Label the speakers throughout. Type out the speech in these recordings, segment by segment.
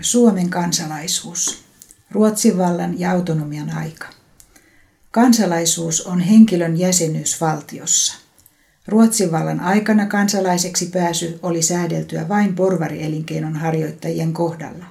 Speaker 1: Suomen kansalaisuus. Ruotsin vallan ja autonomian aika. Kansalaisuus on henkilön jäsenyys valtiossa. Ruotsin vallan aikana kansalaiseksi pääsy oli säädeltyä vain porvarielinkeinon harjoittajien kohdalla.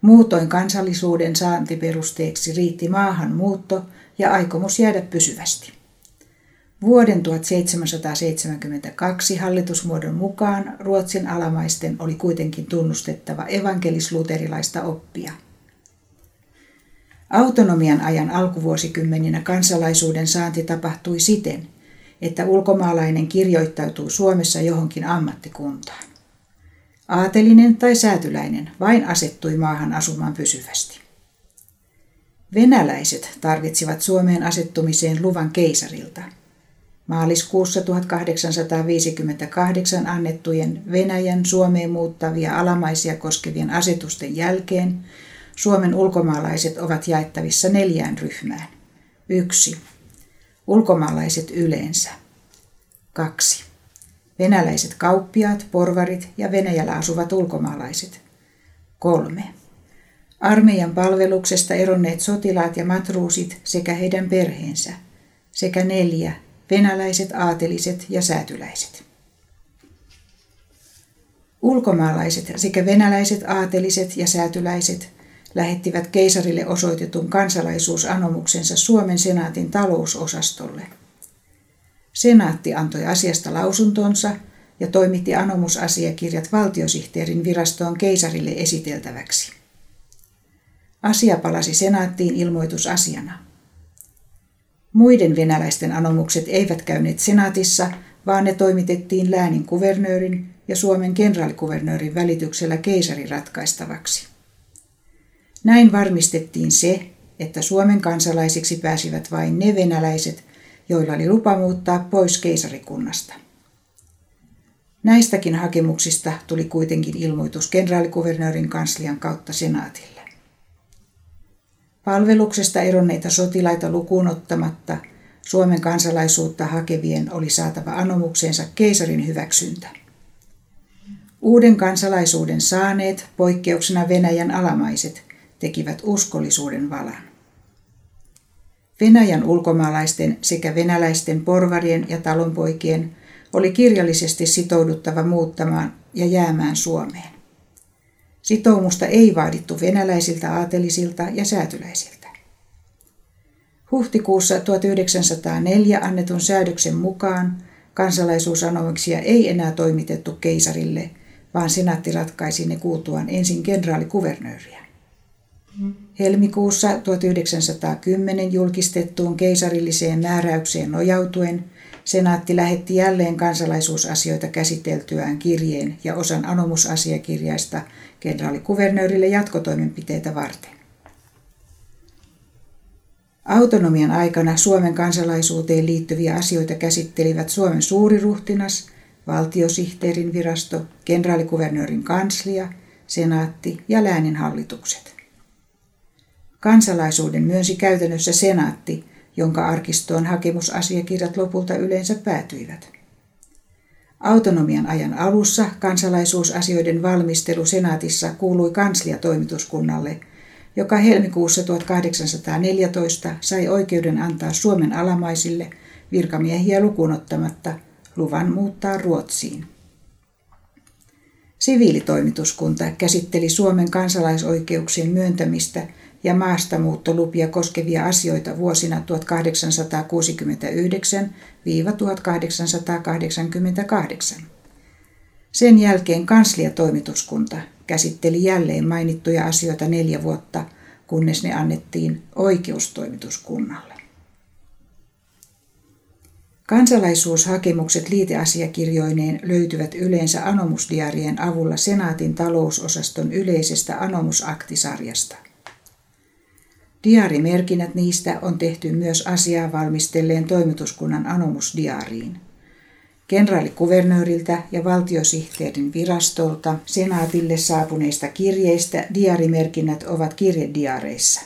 Speaker 1: Muutoin kansallisuuden saantiperusteeksi riitti maahanmuutto ja aikomus jäädä pysyvästi. Vuoden 1772 hallitusmuodon mukaan Ruotsin alamaisten oli kuitenkin tunnustettava evankelisluterilaista oppia. Autonomian ajan alkuvuosikymmeninä kansalaisuuden saanti tapahtui siten, että ulkomaalainen kirjoittautuu Suomessa johonkin ammattikuntaan. Aatelinen tai säätyläinen vain asettui maahan asumaan pysyvästi. Venäläiset tarvitsivat Suomeen asettumiseen luvan keisarilta – Maaliskuussa 1858 annettujen Venäjän Suomeen muuttavia alamaisia koskevien asetusten jälkeen Suomen ulkomaalaiset ovat jaettavissa neljään ryhmään. 1. Ulkomaalaiset yleensä. 2. Venäläiset kauppiaat, porvarit ja Venäjällä asuvat ulkomaalaiset. 3. Armeijan palveluksesta eronneet sotilaat ja matruusit sekä heidän perheensä. Sekä neljä venäläiset, aateliset ja säätyläiset. Ulkomaalaiset sekä venäläiset, aateliset ja säätyläiset lähettivät keisarille osoitetun kansalaisuusanomuksensa Suomen senaatin talousosastolle. Senaatti antoi asiasta lausuntonsa ja toimitti anomusasiakirjat valtiosihteerin virastoon keisarille esiteltäväksi. Asia palasi senaattiin ilmoitusasiana. Muiden venäläisten anomukset eivät käyneet senaatissa, vaan ne toimitettiin läänin kuvernöörin ja Suomen kenraalikuvernöörin välityksellä keisarin ratkaistavaksi. Näin varmistettiin se, että Suomen kansalaisiksi pääsivät vain ne venäläiset, joilla oli lupa muuttaa pois keisarikunnasta. Näistäkin hakemuksista tuli kuitenkin ilmoitus kenraalikuvernöörin kanslian kautta senaatille. Palveluksesta eronneita sotilaita lukuun ottamatta Suomen kansalaisuutta hakevien oli saatava anomukseensa keisarin hyväksyntä. Uuden kansalaisuuden saaneet, poikkeuksena Venäjän alamaiset, tekivät uskollisuuden valan. Venäjän ulkomaalaisten sekä venäläisten porvarien ja talonpoikien oli kirjallisesti sitouduttava muuttamaan ja jäämään Suomeen. Sitoumusta ei vaadittu venäläisiltä aatelisilta ja säätyläisiltä. Huhtikuussa 1904 annetun säädöksen mukaan kansalaisuusanomuksia ei enää toimitettu keisarille, vaan senaatti ratkaisi ne kuultuaan ensin kenraalikuvernööriä. Helmikuussa 1910 julkistettuun keisarilliseen määräykseen nojautuen senaatti lähetti jälleen kansalaisuusasioita käsiteltyään kirjeen ja osan anomusasiakirjaista kenraalikuvernöörille jatkotoimenpiteitä varten. Autonomian aikana Suomen kansalaisuuteen liittyviä asioita käsittelivät Suomen suuriruhtinas, valtiosihteerin virasto, kenraalikuvernöörin kanslia, senaatti ja lääninhallitukset. Kansalaisuuden myönsi käytännössä senaatti, jonka arkistoon hakemusasiakirjat lopulta yleensä päätyivät. Autonomian ajan alussa kansalaisuusasioiden valmistelu senaatissa kuului kansliatoimituskunnalle, joka helmikuussa 1814 sai oikeuden antaa Suomen alamaisille virkamiehiä lukunottamatta luvan muuttaa Ruotsiin. Siviilitoimituskunta käsitteli Suomen kansalaisoikeuksien myöntämistä ja maastamuuttolupia koskevia asioita vuosina 1869-1888. Sen jälkeen kansliatoimituskunta käsitteli jälleen mainittuja asioita neljä vuotta, kunnes ne annettiin oikeustoimituskunnalle. Kansalaisuushakemukset liiteasiakirjoineen löytyvät yleensä anomusdiarien avulla Senaatin talousosaston yleisestä anomusaktisarjasta – Diarimerkinnät niistä on tehty myös asiaa valmistelleen toimituskunnan anomusdiariin. Kenraalikuvernööriltä ja valtiosihteerin virastolta senaatille saapuneista kirjeistä diarimerkinnät ovat kirjediareissa.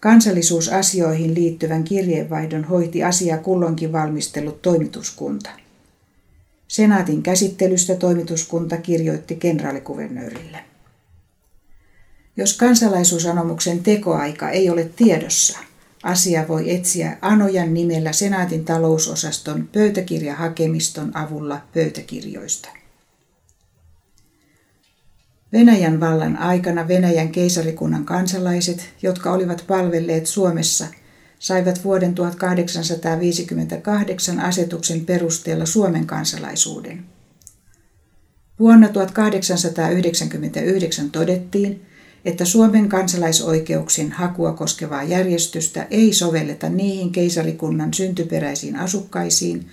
Speaker 1: Kansallisuusasioihin liittyvän kirjeenvaihdon hoiti asia kulloinkin valmistellut toimituskunta. Senaatin käsittelystä toimituskunta kirjoitti kenraalikuvernöörille. Jos kansalaisuusanomuksen tekoaika ei ole tiedossa, asia voi etsiä Anojan nimellä Senaatin talousosaston pöytäkirjahakemiston avulla pöytäkirjoista. Venäjän vallan aikana Venäjän keisarikunnan kansalaiset, jotka olivat palvelleet Suomessa, saivat vuoden 1858 asetuksen perusteella Suomen kansalaisuuden. Vuonna 1899 todettiin, että Suomen kansalaisoikeuksien hakua koskevaa järjestystä ei sovelleta niihin keisarikunnan syntyperäisiin asukkaisiin,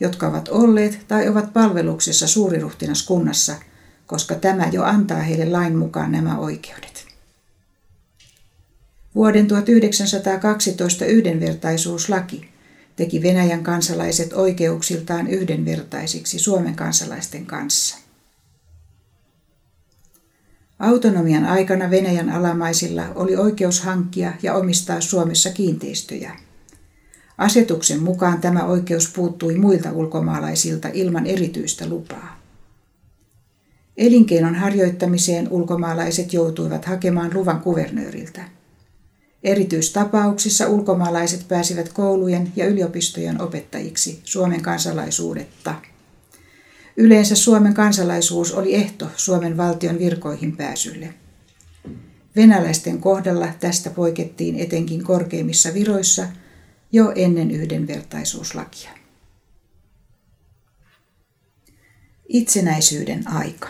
Speaker 1: jotka ovat olleet tai ovat palveluksessa suuriruhtinaskunnassa, koska tämä jo antaa heille lain mukaan nämä oikeudet. Vuoden 1912 yhdenvertaisuuslaki teki Venäjän kansalaiset oikeuksiltaan yhdenvertaisiksi Suomen kansalaisten kanssa. Autonomian aikana Venäjän alamaisilla oli oikeus hankkia ja omistaa Suomessa kiinteistöjä. Asetuksen mukaan tämä oikeus puuttui muilta ulkomaalaisilta ilman erityistä lupaa. Elinkeinon harjoittamiseen ulkomaalaiset joutuivat hakemaan luvan kuvernööriltä. Erityistapauksissa ulkomaalaiset pääsivät koulujen ja yliopistojen opettajiksi Suomen kansalaisuudetta. Yleensä Suomen kansalaisuus oli ehto Suomen valtion virkoihin pääsylle. Venäläisten kohdalla tästä poikettiin etenkin korkeimmissa viroissa jo ennen yhdenvertaisuuslakia. Itsenäisyyden aika.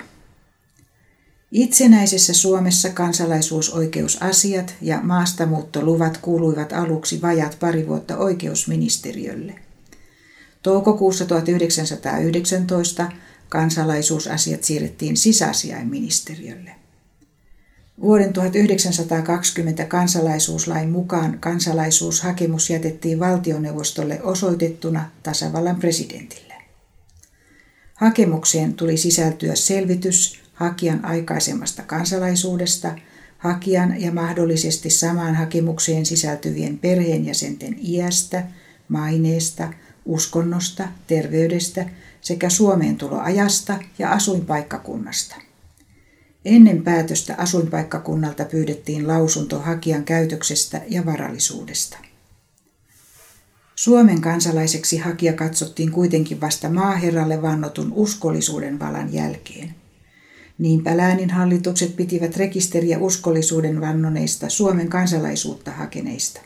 Speaker 1: Itsenäisessä Suomessa kansalaisuusoikeusasiat ja maastamuuttoluvat kuuluivat aluksi vajat pari vuotta oikeusministeriölle. Toukokuussa 1919 kansalaisuusasiat siirrettiin sisäasiainministeriölle. Vuoden 1920 kansalaisuuslain mukaan kansalaisuushakemus jätettiin valtioneuvostolle osoitettuna tasavallan presidentille. Hakemukseen tuli sisältyä selvitys hakijan aikaisemmasta kansalaisuudesta, hakijan ja mahdollisesti samaan hakemukseen sisältyvien perheenjäsenten iästä, maineesta – uskonnosta, terveydestä sekä Suomeen tuloajasta ja asuinpaikkakunnasta. Ennen päätöstä asuinpaikkakunnalta pyydettiin lausunto hakijan käytöksestä ja varallisuudesta. Suomen kansalaiseksi hakija katsottiin kuitenkin vasta maaherralle vannotun uskollisuuden valan jälkeen. Niinpä lääninhallitukset pitivät rekisteriä uskollisuuden vannoneista Suomen kansalaisuutta hakeneista.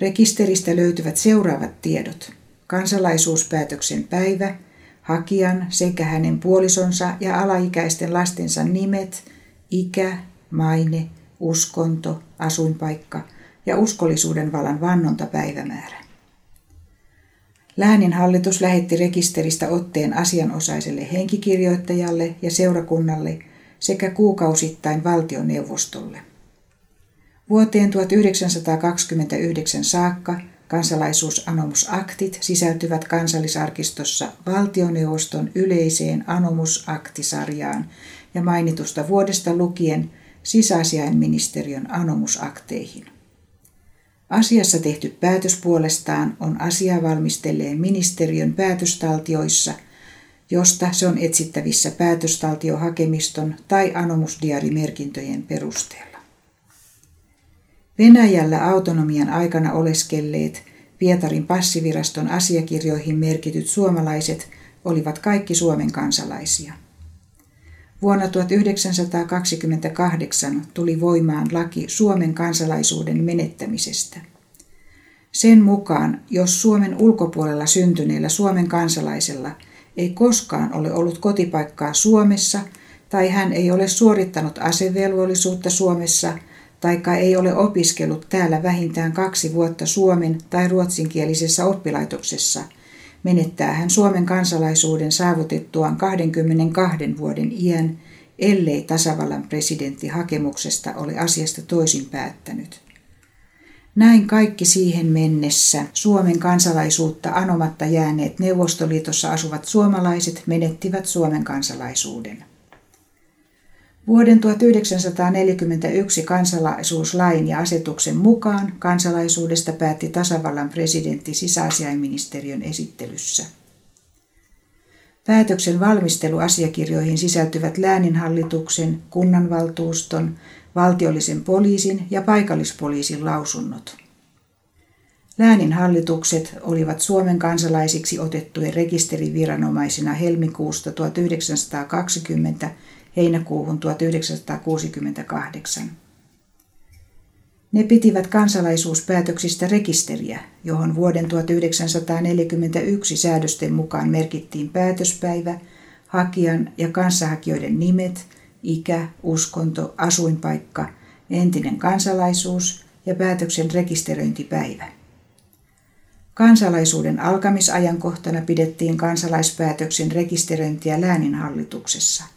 Speaker 1: Rekisteristä löytyvät seuraavat tiedot. Kansalaisuuspäätöksen päivä, hakijan sekä hänen puolisonsa ja alaikäisten lastensa nimet, ikä, maine, uskonto, asuinpaikka ja uskollisuuden valan vannontapäivämäärä. Läänin hallitus lähetti rekisteristä otteen asianosaiselle henkikirjoittajalle ja seurakunnalle sekä kuukausittain valtioneuvostolle. Vuoteen 1929 saakka kansalaisuusanomusaktit sisältyvät kansallisarkistossa valtioneuvoston yleiseen anomusaktisarjaan ja mainitusta vuodesta lukien sisäasiainministeriön anomusakteihin. Asiassa tehty päätös puolestaan on asiaa valmistelleen ministeriön päätöstaltioissa, josta se on etsittävissä päätöstaltiohakemiston tai anomusdiarimerkintöjen perusteella. Venäjällä autonomian aikana oleskelleet Pietarin passiviraston asiakirjoihin merkityt suomalaiset olivat kaikki Suomen kansalaisia. Vuonna 1928 tuli voimaan laki Suomen kansalaisuuden menettämisestä. Sen mukaan, jos Suomen ulkopuolella syntyneellä Suomen kansalaisella ei koskaan ole ollut kotipaikkaa Suomessa tai hän ei ole suorittanut asevelvollisuutta Suomessa – taikka ei ole opiskellut täällä vähintään kaksi vuotta suomen tai ruotsinkielisessä oppilaitoksessa, menettää hän Suomen kansalaisuuden saavutettuaan 22 vuoden iän, ellei tasavallan presidentti hakemuksesta ole asiasta toisin päättänyt. Näin kaikki siihen mennessä Suomen kansalaisuutta anomatta jääneet Neuvostoliitossa asuvat suomalaiset menettivät Suomen kansalaisuuden. Vuoden 1941 kansalaisuuslain ja asetuksen mukaan kansalaisuudesta päätti tasavallan presidentti sisäasiainministeriön esittelyssä. Päätöksen valmisteluasiakirjoihin sisältyvät lääninhallituksen, kunnanvaltuuston, valtiollisen poliisin ja paikallispoliisin lausunnot. Lääninhallitukset olivat Suomen kansalaisiksi otettujen rekisteriviranomaisina helmikuusta 1920 heinäkuuhun 1968. Ne pitivät kansalaisuuspäätöksistä rekisteriä, johon vuoden 1941 säädösten mukaan merkittiin päätöspäivä, hakijan ja kanssahakijoiden nimet, ikä, uskonto, asuinpaikka, entinen kansalaisuus ja päätöksen rekisteröintipäivä. Kansalaisuuden alkamisajankohtana pidettiin kansalaispäätöksen rekisteröintiä lääninhallituksessa –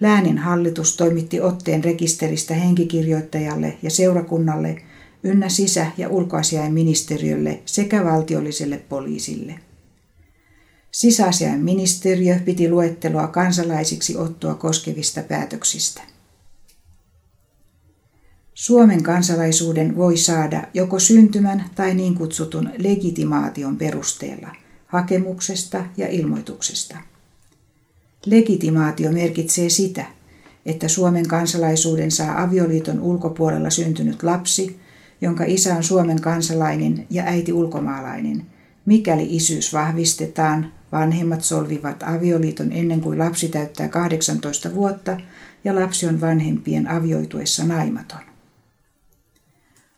Speaker 1: Läänin hallitus toimitti otteen rekisteristä henkikirjoittajalle ja seurakunnalle ynnä sisä- ja ulkoasiainministeriölle sekä valtiolliselle poliisille. Sisäasiainministeriö piti luettelua kansalaisiksi ottoa koskevista päätöksistä. Suomen kansalaisuuden voi saada joko syntymän tai niin kutsutun legitimaation perusteella, hakemuksesta ja ilmoituksesta. Legitimaatio merkitsee sitä, että Suomen kansalaisuuden saa avioliiton ulkopuolella syntynyt lapsi, jonka isä on Suomen kansalainen ja äiti ulkomaalainen, mikäli isyys vahvistetaan, vanhemmat solvivat avioliiton ennen kuin lapsi täyttää 18 vuotta ja lapsi on vanhempien avioituessa naimaton.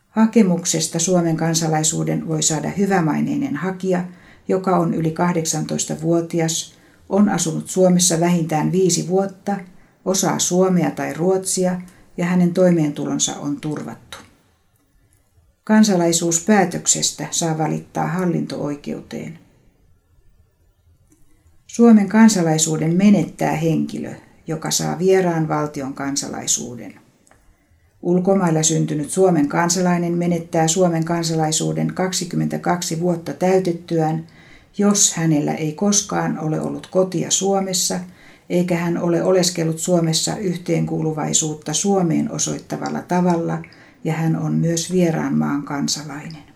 Speaker 1: Hakemuksesta Suomen kansalaisuuden voi saada hyvämaineinen hakija, joka on yli 18-vuotias, on asunut Suomessa vähintään viisi vuotta, osaa suomea tai ruotsia ja hänen toimeentulonsa on turvattu. Kansalaisuuspäätöksestä saa valittaa hallinto-oikeuteen. Suomen kansalaisuuden menettää henkilö, joka saa vieraan valtion kansalaisuuden. Ulkomailla syntynyt Suomen kansalainen menettää Suomen kansalaisuuden 22 vuotta täytettyään – jos hänellä ei koskaan ole ollut kotia Suomessa, eikä hän ole oleskellut Suomessa yhteenkuuluvaisuutta Suomeen osoittavalla tavalla, ja hän on myös vieraan maan kansalainen.